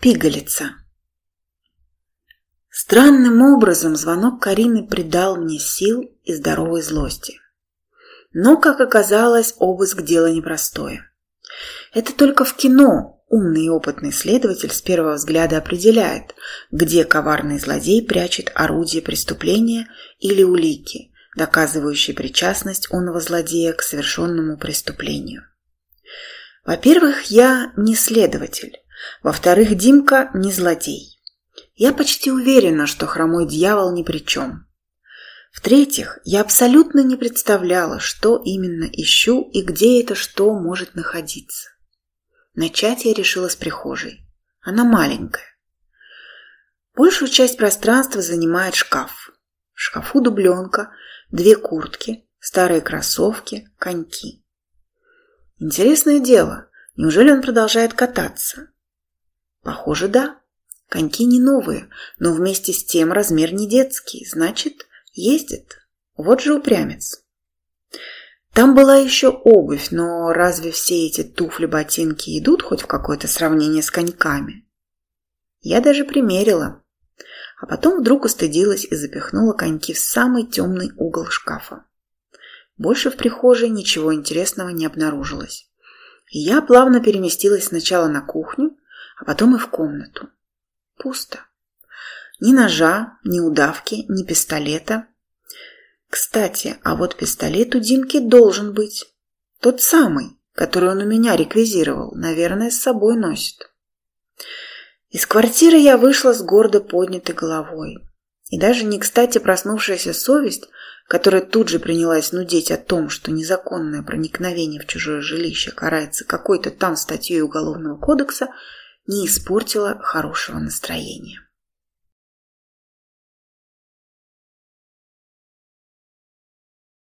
Пигалица. Странным образом звонок Карины придал мне сил и здоровой злости. Но, как оказалось, обыск – дело непростое. Это только в кино умный и опытный следователь с первого взгляда определяет, где коварный злодей прячет орудие преступления или улики, доказывающие причастность онного злодея к совершенному преступлению. Во-первых, я не следователь, во-вторых, Димка не злодей. Я почти уверена, что хромой дьявол ни при чем. В-третьих, я абсолютно не представляла, что именно ищу и где это что может находиться. Начать я решила с прихожей. Она маленькая. Большую часть пространства занимает шкаф. В шкафу дубленка, две куртки, старые кроссовки, коньки. Интересное дело, неужели он продолжает кататься? Похоже, да. Коньки не новые, но вместе с тем размер не детский, значит, ездит. Вот же упрямец. Там была еще обувь, но разве все эти туфли-ботинки идут хоть в какое-то сравнение с коньками? Я даже примерила, а потом вдруг устыдилась и запихнула коньки в самый темный угол шкафа. Больше в прихожей ничего интересного не обнаружилось. И я плавно переместилась сначала на кухню, а потом и в комнату. Пусто. Ни ножа, ни удавки, ни пистолета. Кстати, а вот пистолет у Димки должен быть. Тот самый, который он у меня реквизировал, наверное, с собой носит. Из квартиры я вышла с гордо поднятой головой. И даже не кстати проснувшаяся совесть, которая тут же принялась нудеть о том, что незаконное проникновение в чужое жилище карается какой-то там статьей Уголовного кодекса – не испортила хорошего настроения.